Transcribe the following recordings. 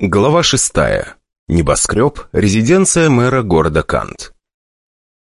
Глава шестая. Небоскреб. Резиденция мэра города Кант.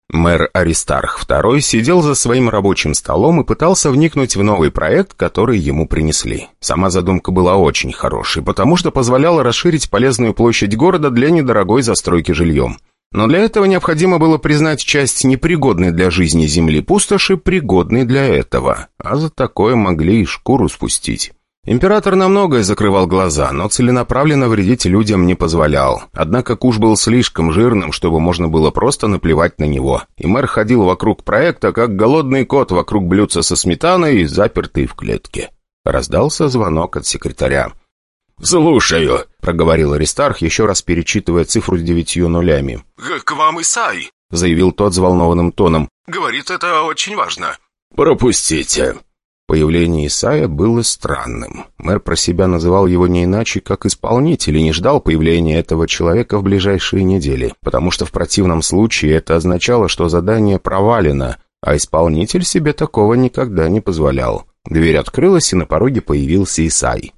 Мэр Аристарх II сидел за своим рабочим столом и пытался вникнуть в новый проект, который ему принесли. Сама задумка была очень хорошей, потому что позволяла расширить полезную площадь города для недорогой застройки жильем. Но для этого необходимо было признать часть непригодной для жизни земли пустоши пригодной для этого, а за такое могли и шкуру спустить. Император на многое закрывал глаза, но целенаправленно вредить людям не позволял. Однако куш был слишком жирным, чтобы можно было просто наплевать на него. И мэр ходил вокруг проекта, как голодный кот вокруг блюдца со сметаной, запертый в клетке. Раздался звонок от секретаря. «Слушаю», — проговорил Аристарх, еще раз перечитывая цифру с девятью нулями. «К вам Исай», — заявил тот взволнованным тоном. «Говорит, это очень важно». «Пропустите». Появление Исая было странным. Мэр про себя называл его не иначе, как исполнитель, и не ждал появления этого человека в ближайшие недели, потому что в противном случае это означало, что задание провалено, а исполнитель себе такого никогда не позволял. Дверь открылась, и на пороге появился Исай.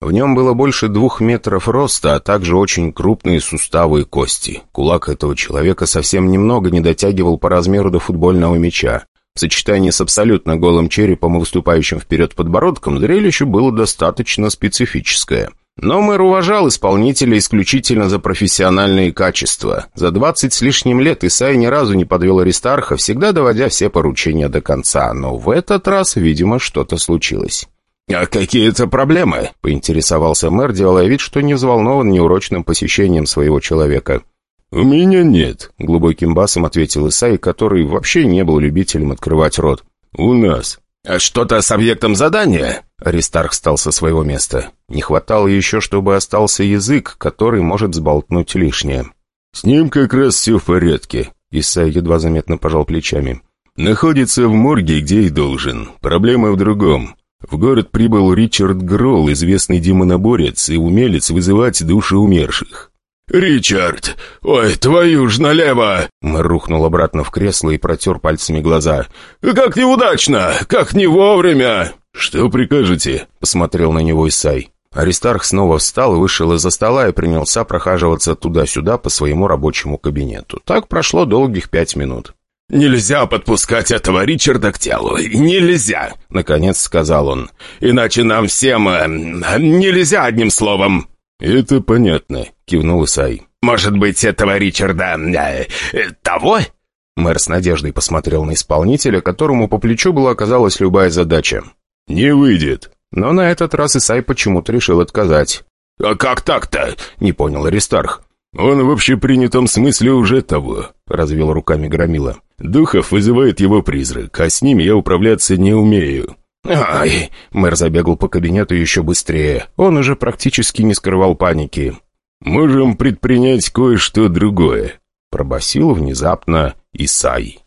В нем было больше двух метров роста, а также очень крупные суставы и кости. Кулак этого человека совсем немного не дотягивал по размеру до футбольного мяча. В сочетании с абсолютно голым черепом и выступающим вперед подбородком зрелище было достаточно специфическое. Но мэр уважал исполнителя исключительно за профессиональные качества. За двадцать с лишним лет Исай ни разу не подвел Аристарха, всегда доводя все поручения до конца, но в этот раз, видимо, что-то случилось. «А какие-то проблемы?» — поинтересовался мэр, делая вид, что не взволнован неурочным посещением своего человека. «У меня нет», — глубоким басом ответил Исай, который вообще не был любителем открывать рот. «У нас». «А что-то с объектом задания?» Аристарх встал со своего места. Не хватало еще, чтобы остался язык, который может сболтнуть лишнее. «С ним как раз все в порядке», — Исай едва заметно пожал плечами. «Находится в морге, где и должен. Проблема в другом. В город прибыл Ричард Гролл, известный демоноборец и умелец вызывать души умерших. «Ричард! Ой, твою ж налево!» Рухнул обратно в кресло и протер пальцами глаза. «Как неудачно! Как не вовремя!» «Что прикажете?» — посмотрел на него Исай. Аристарх снова встал, вышел из-за стола и принялся прохаживаться туда-сюда по своему рабочему кабинету. Так прошло долгих пять минут. «Нельзя подпускать этого Ричарда к телу. Нельзя!» — наконец сказал он. «Иначе нам всем... Э, нельзя одним словом!» «Это понятно», — кивнул Исай. «Может быть, этого Ричарда... Э, э, того?» Мэр с надеждой посмотрел на исполнителя, которому по плечу была оказалась любая задача. «Не выйдет». Но на этот раз Исай почему-то решил отказать. «А как так-то?» — не понял Аристарх. «Он в общепринятом смысле уже того», — развел руками Громила. «Духов вызывает его призрак, а с ними я управляться не умею». «Ай!» — мэр забегал по кабинету еще быстрее. Он уже практически не скрывал паники. «Можем предпринять кое-что другое», — пробасил внезапно Исай.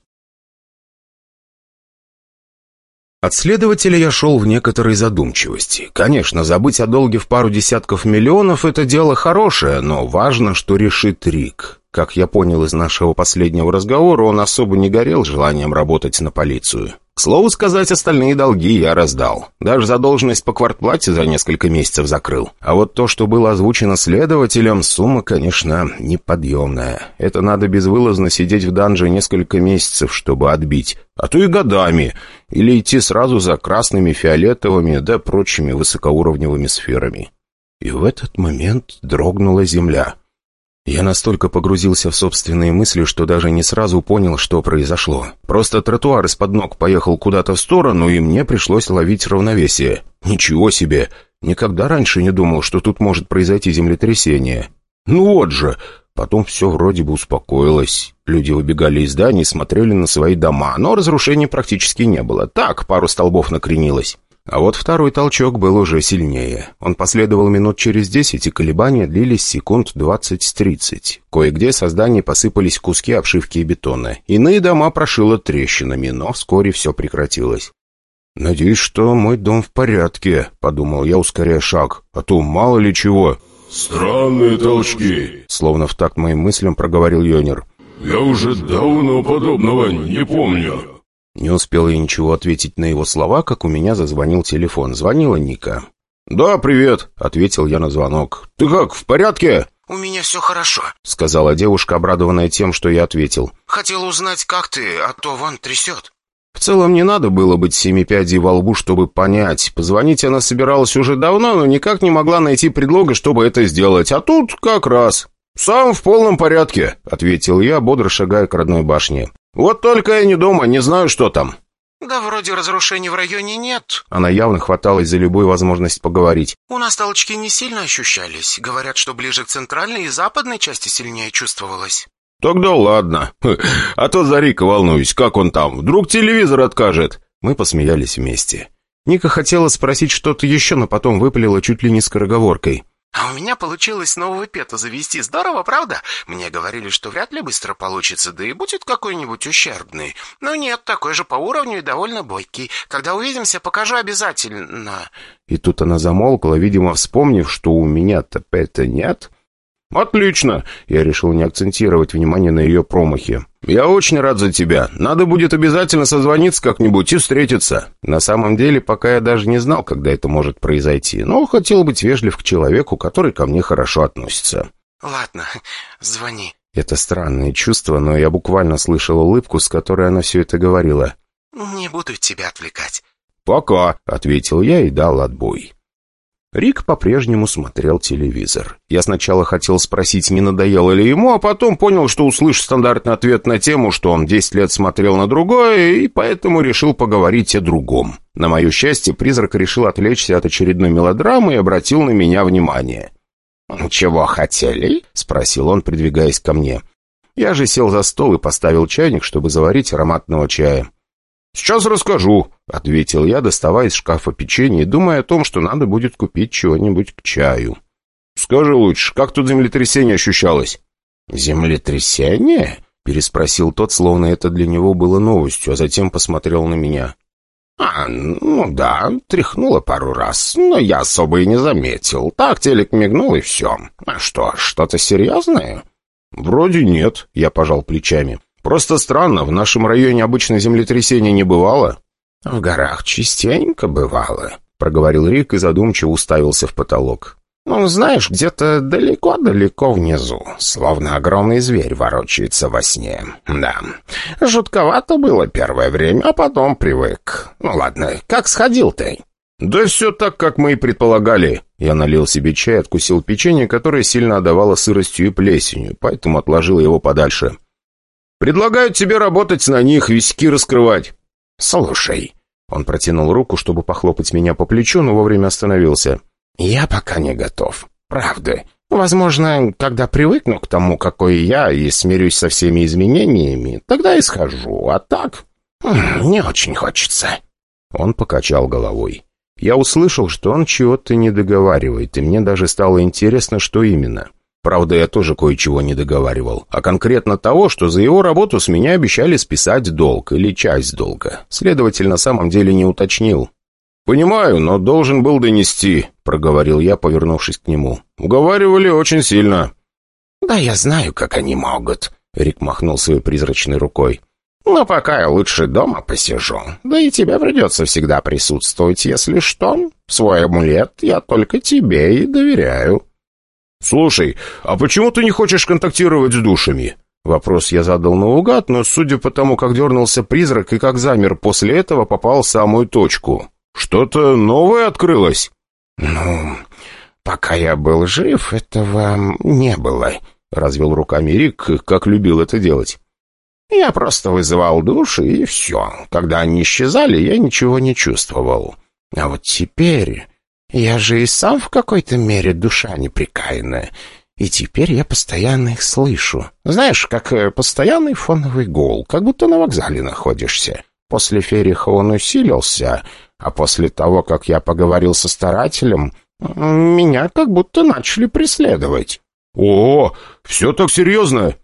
От следователя я шел в некоторой задумчивости. Конечно, забыть о долге в пару десятков миллионов — это дело хорошее, но важно, что решит Рик. Как я понял из нашего последнего разговора, он особо не горел желанием работать на полицию. К слову сказать, остальные долги я раздал. Даже задолженность по квартплате за несколько месяцев закрыл. А вот то, что было озвучено следователем, сумма, конечно, неподъемная. Это надо безвылазно сидеть в данже несколько месяцев, чтобы отбить. А то и годами. Или идти сразу за красными, фиолетовыми, да прочими высокоуровневыми сферами. И в этот момент дрогнула земля. Я настолько погрузился в собственные мысли, что даже не сразу понял, что произошло. Просто тротуар из-под ног поехал куда-то в сторону, и мне пришлось ловить равновесие. Ничего себе! Никогда раньше не думал, что тут может произойти землетрясение. Ну вот же! Потом все вроде бы успокоилось. Люди выбегали из зданий, смотрели на свои дома, но разрушений практически не было. Так, пару столбов накренилось. А вот второй толчок был уже сильнее. Он последовал минут через десять, и колебания длились секунд двадцать-тридцать. Кое-где со зданий посыпались куски обшивки и бетона. Иные дома прошило трещинами, но вскоре все прекратилось. «Надеюсь, что мой дом в порядке», — подумал я, ускоряя шаг. «А то мало ли чего». «Странные толчки», — словно в такт моим мыслям проговорил Йонер. «Я уже давно подобного не помню». Не успел я ничего ответить на его слова, как у меня зазвонил телефон. Звонила Ника. «Да, привет», — ответил я на звонок. «Ты как, в порядке?» «У меня все хорошо», — сказала девушка, обрадованная тем, что я ответил. «Хотела узнать, как ты, а то вон трясет». В целом не надо было быть семи пядей во лбу, чтобы понять. Позвонить она собиралась уже давно, но никак не могла найти предлога, чтобы это сделать. А тут как раз. «Сам в полном порядке», — ответил я, бодро шагая к родной башне. «Вот только я не дома, не знаю, что там». «Да вроде разрушений в районе нет». Она явно хваталась за любую возможность поговорить. «У нас толчки не сильно ощущались. Говорят, что ближе к центральной и западной части сильнее чувствовалось». «Тогда ладно. А то за Рика волнуюсь. Как он там? Вдруг телевизор откажет?» Мы посмеялись вместе. Ника хотела спросить что-то еще, но потом выпалила чуть ли не скороговоркой. «А у меня получилось нового пета завести. Здорово, правда? Мне говорили, что вряд ли быстро получится, да и будет какой-нибудь ущербный. Но нет, такой же по уровню и довольно бойкий. Когда увидимся, покажу обязательно». И тут она замолкла, видимо, вспомнив, что у меня-то пета нет. «Отлично!» Я решил не акцентировать внимание на ее промахе. «Я очень рад за тебя. Надо будет обязательно созвониться как-нибудь и встретиться». На самом деле, пока я даже не знал, когда это может произойти, но хотел быть вежлив к человеку, который ко мне хорошо относится. «Ладно, звони». Это странное чувство, но я буквально слышал улыбку, с которой она все это говорила. «Не буду тебя отвлекать». «Пока», — ответил я и дал отбой. Рик по-прежнему смотрел телевизор. Я сначала хотел спросить, не надоело ли ему, а потом понял, что услышу стандартный ответ на тему, что он 10 лет смотрел на другое, и поэтому решил поговорить о другом. На мое счастье, призрак решил отвлечься от очередной мелодрамы и обратил на меня внимание. «Чего хотели?» — спросил он, придвигаясь ко мне. Я же сел за стол и поставил чайник, чтобы заварить ароматного чая. «Сейчас расскажу», — ответил я, доставая из шкафа печенье думая о том, что надо будет купить чего-нибудь к чаю. «Скажи лучше, как тут землетрясение ощущалось?» «Землетрясение?» — переспросил тот, словно это для него было новостью, а затем посмотрел на меня. «А, ну да, тряхнуло пару раз, но я особо и не заметил. Так телек мигнул и все. А что, что-то серьезное?» «Вроде нет», — я пожал плечами. Просто странно, в нашем районе обычно землетрясения не бывало». «В горах частенько бывало», — проговорил Рик и задумчиво уставился в потолок. «Ну, знаешь, где-то далеко-далеко внизу, словно огромный зверь ворочается во сне. Да, жутковато было первое время, а потом привык. Ну ладно, как сходил ты?» «Да все так, как мы и предполагали». Я налил себе чай, откусил печенье, которое сильно отдавало сыростью и плесенью, поэтому отложил его подальше. Предлагают тебе работать на них, виски раскрывать». «Слушай». Он протянул руку, чтобы похлопать меня по плечу, но вовремя остановился. «Я пока не готов. Правда. Возможно, когда привыкну к тому, какой я, и смирюсь со всеми изменениями, тогда и схожу. А так, не очень хочется». Он покачал головой. Я услышал, что он чего-то не договаривает, и мне даже стало интересно, что именно. Правда, я тоже кое-чего не договаривал, а конкретно того, что за его работу с меня обещали списать долг или часть долга. Следователь на самом деле не уточнил. «Понимаю, но должен был донести», — проговорил я, повернувшись к нему. «Уговаривали очень сильно». «Да я знаю, как они могут», — Рик махнул своей призрачной рукой. «Но пока я лучше дома посижу. Да и тебе придется всегда присутствовать, если что. Свой амулет я только тебе и доверяю». «Слушай, а почему ты не хочешь контактировать с душами?» Вопрос я задал наугад, но судя по тому, как дернулся призрак и как замер после этого, попал в самую точку. «Что-то новое открылось?» «Ну, пока я был жив, этого не было», — развел руками Рик, как любил это делать. «Я просто вызывал души, и все. Когда они исчезали, я ничего не чувствовал. А вот теперь я же и сам в какой-то мере душа неприкаянная, и теперь я постоянно их слышу. Знаешь, как э, постоянный фоновый гул, как будто на вокзале находишься. После Фериха он усилился, а после того, как я поговорил со старателем, меня как будто начали преследовать. «О, все так серьезно?»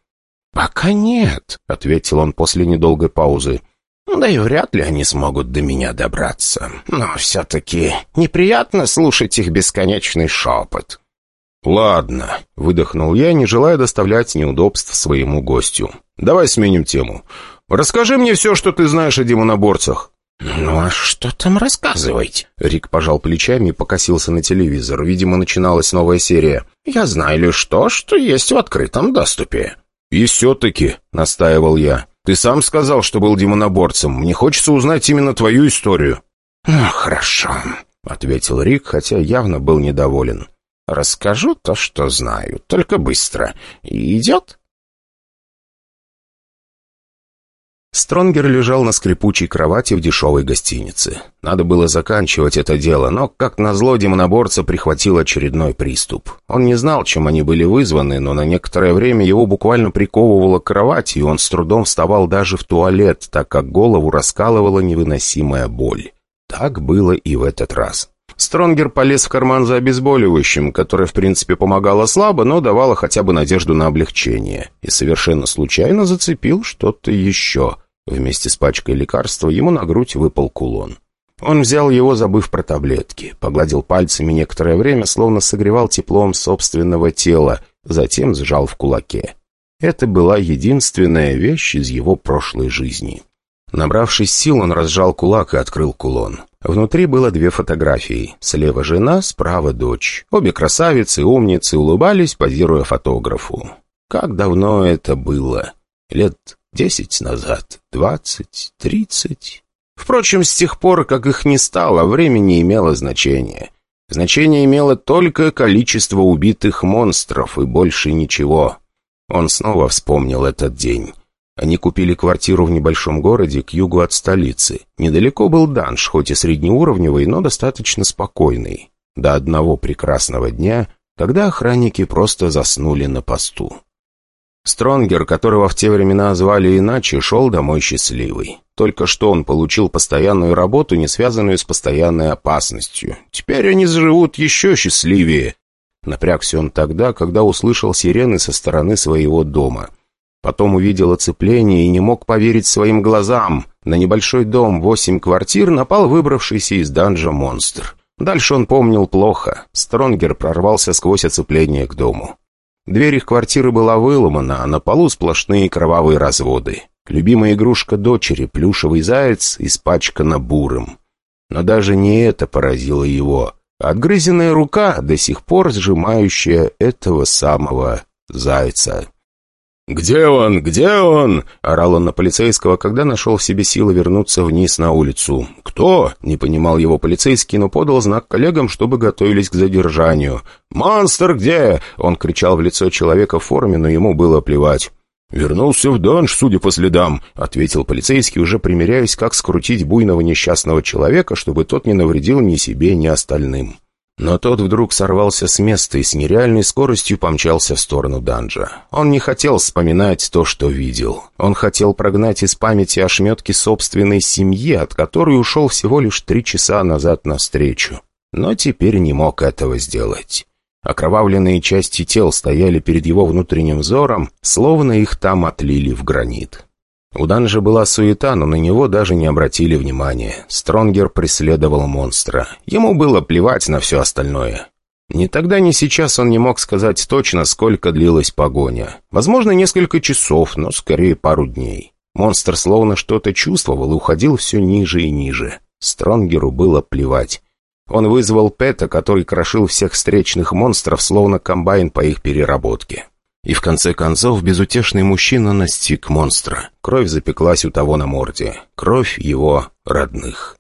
«Пока нет», — ответил он после недолгой паузы. Да и вряд ли они смогут до меня добраться. Но все-таки неприятно слушать их бесконечный шепот. «Ладно», — выдохнул я, не желая доставлять неудобств своему гостю. «Давай сменим тему. Расскажи мне все, что ты знаешь о демоноборцах». «Ну а что там рассказывать?» Рик пожал плечами и покосился на телевизор. Видимо, начиналась новая серия. «Я знаю лишь то, что есть в открытом доступе». «И все-таки», — настаивал я, — «ты сам сказал, что был демоноборцем. Мне хочется узнать именно твою историю». «Ну, хорошо», — ответил Рик, хотя явно был недоволен. «Расскажу то, что знаю, только быстро. идет?» Стронгер лежал на скрипучей кровати в дешевой гостинице. Надо было заканчивать это дело, но, как назло, демоноборца прихватил очередной приступ. Он не знал, чем они были вызваны, но на некоторое время его буквально приковывало к кровати, и он с трудом вставал даже в туалет, так как голову раскалывала невыносимая боль. Так было и в этот раз. Стронгер полез в карман за обезболивающим, которое, в принципе, помогало слабо, но давало хотя бы надежду на облегчение. И совершенно случайно зацепил что-то еще — Вместе с пачкой лекарства ему на грудь выпал кулон. Он взял его, забыв про таблетки, погладил пальцами некоторое время, словно согревал теплом собственного тела, затем сжал в кулаке. Это была единственная вещь из его прошлой жизни. Набравшись сил, он разжал кулак и открыл кулон. Внутри было две фотографии. Слева жена, справа дочь. Обе красавицы, умницы, улыбались, позируя фотографу. Как давно это было? Лет Десять назад, двадцать, тридцать. Впрочем, с тех пор, как их не стало, время не имело значения. Значение имело только количество убитых монстров и больше ничего. Он снова вспомнил этот день. Они купили квартиру в небольшом городе к югу от столицы. Недалеко был данж, хоть и среднеуровневый, но достаточно спокойный. До одного прекрасного дня, когда охранники просто заснули на посту. Стронгер, которого в те времена звали иначе, шел домой счастливый. Только что он получил постоянную работу, не связанную с постоянной опасностью. Теперь они заживут еще счастливее. Напрягся он тогда, когда услышал сирены со стороны своего дома. Потом увидел оцепление и не мог поверить своим глазам. На небольшой дом, восемь квартир, напал выбравшийся из данжа монстр. Дальше он помнил плохо. Стронгер прорвался сквозь оцепление к дому. Дверь их квартиры была выломана, а на полу сплошные кровавые разводы. Любимая игрушка дочери, плюшевый заяц, испачкана бурым. Но даже не это поразило его. Отгрызенная рука, до сих пор сжимающая этого самого зайца. «Где он? Где он?» — орал он на полицейского, когда нашел в себе силы вернуться вниз на улицу. «Кто?» — не понимал его полицейский, но подал знак коллегам, чтобы готовились к задержанию. «Монстр где?» — он кричал в лицо человека в форме, но ему было плевать. «Вернулся в данж, судя по следам», — ответил полицейский, уже примеряясь, как скрутить буйного несчастного человека, чтобы тот не навредил ни себе, ни остальным. Но тот вдруг сорвался с места и с нереальной скоростью помчался в сторону данжа. Он не хотел вспоминать то, что видел. Он хотел прогнать из памяти ошметки собственной семьи, от которой ушел всего лишь три часа назад навстречу. Но теперь не мог этого сделать. Окровавленные части тел стояли перед его внутренним взором, словно их там отлили в гранит. У Данжа была суета, но на него даже не обратили внимания. Стронгер преследовал монстра. Ему было плевать на все остальное. Ни тогда, ни сейчас он не мог сказать точно, сколько длилась погоня. Возможно, несколько часов, но скорее пару дней. Монстр словно что-то чувствовал и уходил все ниже и ниже. Стронгеру было плевать. Он вызвал Пэта, который крошил всех встречных монстров, словно комбайн по их переработке. И в конце концов безутешный мужчина настиг монстра. Кровь запеклась у того на морде. Кровь его родных.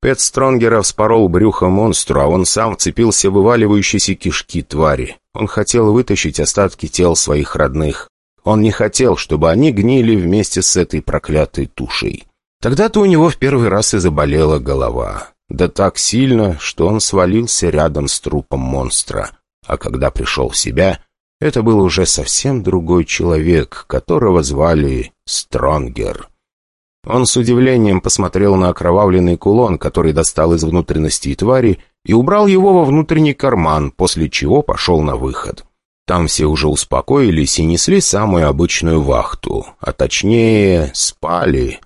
Пэт Стронгера вспорол брюхо монстру, а он сам вцепился в вываливающиеся кишки твари. Он хотел вытащить остатки тел своих родных. Он не хотел, чтобы они гнили вместе с этой проклятой тушей. Тогда-то у него в первый раз и заболела голова. Да так сильно, что он свалился рядом с трупом монстра. А когда пришел в себя, это был уже совсем другой человек, которого звали Стронгер. Он с удивлением посмотрел на окровавленный кулон, который достал из внутренности твари, и убрал его во внутренний карман, после чего пошел на выход. Там все уже успокоились и несли самую обычную вахту, а точнее спали.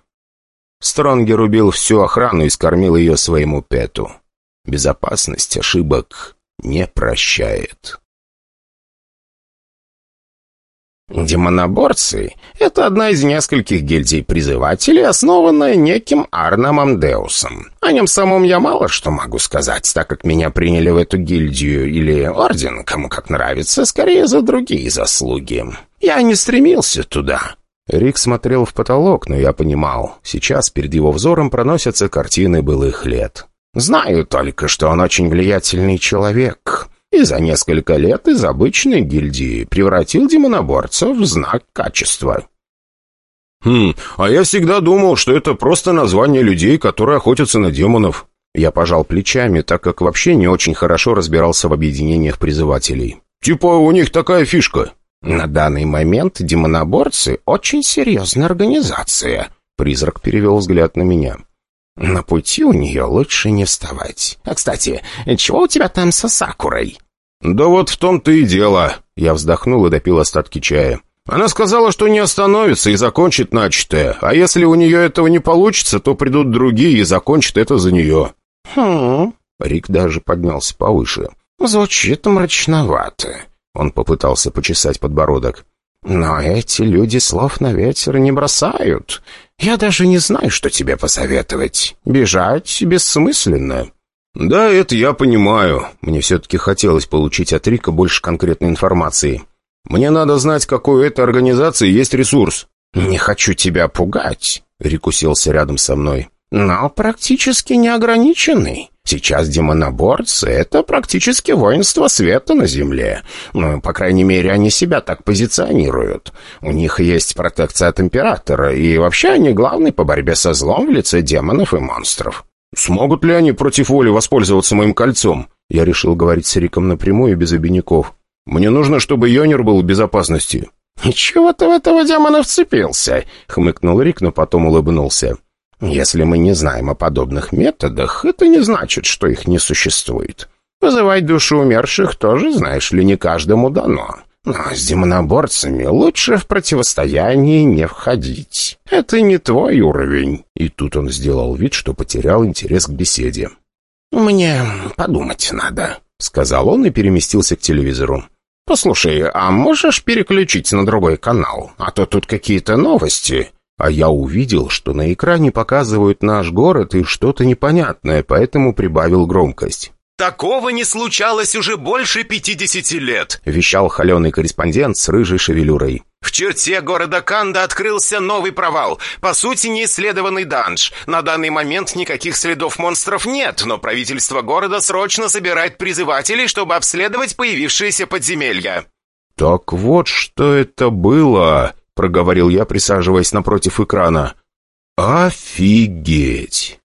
Стронгер убил всю охрану и скормил ее своему пету. Безопасность ошибок не прощает. Демоноборцы — это одна из нескольких гильдий призывателей, основанная неким Арном Амдеусом. О нем самом я мало что могу сказать, так как меня приняли в эту гильдию или орден, кому как нравится, скорее за другие заслуги. Я не стремился туда. Рик смотрел в потолок, но я понимал, сейчас перед его взором проносятся картины былых лет. Знаю только, что он очень влиятельный человек и за несколько лет из обычной гильдии превратил демоноборца в знак качества. «Хм, а я всегда думал, что это просто название людей, которые охотятся на демонов». Я пожал плечами, так как вообще не очень хорошо разбирался в объединениях призывателей. «Типа у них такая фишка». «На данный момент демоноборцы — очень серьезная организация», — призрак перевел взгляд на меня. «На пути у нее лучше не вставать. А, кстати, чего у тебя там со Сакурой?» «Да вот в том-то и дело». Я вздохнул и допил остатки чая. Она сказала, что не остановится и закончит начатое, а если у нее этого не получится, то придут другие и закончат это за нее». «Хм...» Рик даже поднялся повыше. «Звучит мрачновато». Он попытался почесать подбородок. «Но эти люди слов на ветер не бросают. Я даже не знаю, что тебе посоветовать. Бежать бессмысленно». «Да, это я понимаю. Мне все-таки хотелось получить от Рика больше конкретной информации. Мне надо знать, какой у этой организации есть ресурс». «Не хочу тебя пугать», — Рик уселся рядом со мной. «Но практически неограниченный. Сейчас демоноборцы — это практически воинство света на Земле. Ну, по крайней мере, они себя так позиционируют. У них есть протекция от Императора, и вообще они главные по борьбе со злом в лице демонов и монстров. Смогут ли они против воли воспользоваться моим кольцом? Я решил говорить с Риком напрямую без обиняков. Мне нужно, чтобы Йонер был в безопасности. «Чего ты в этого демона вцепился?» — хмыкнул Рик, но потом улыбнулся. «Если мы не знаем о подобных методах, это не значит, что их не существует. Вызывать души умерших тоже, знаешь ли, не каждому дано. Но с демоноборцами лучше в противостоянии не входить. Это не твой уровень». И тут он сделал вид, что потерял интерес к беседе. «Мне подумать надо», — сказал он и переместился к телевизору. «Послушай, а можешь переключить на другой канал? А то тут какие-то новости». А я увидел, что на экране показывают наш город и что-то непонятное, поэтому прибавил громкость. «Такого не случалось уже больше пятидесяти лет», — вещал холеный корреспондент с рыжей шевелюрой. В черте города Канда открылся новый провал. По сути, неисследованный данж. На данный момент никаких следов монстров нет, но правительство города срочно собирает призывателей, чтобы обследовать появившиеся подземелья. «Так вот, что это было!» — проговорил я, присаживаясь напротив экрана. «Офигеть!»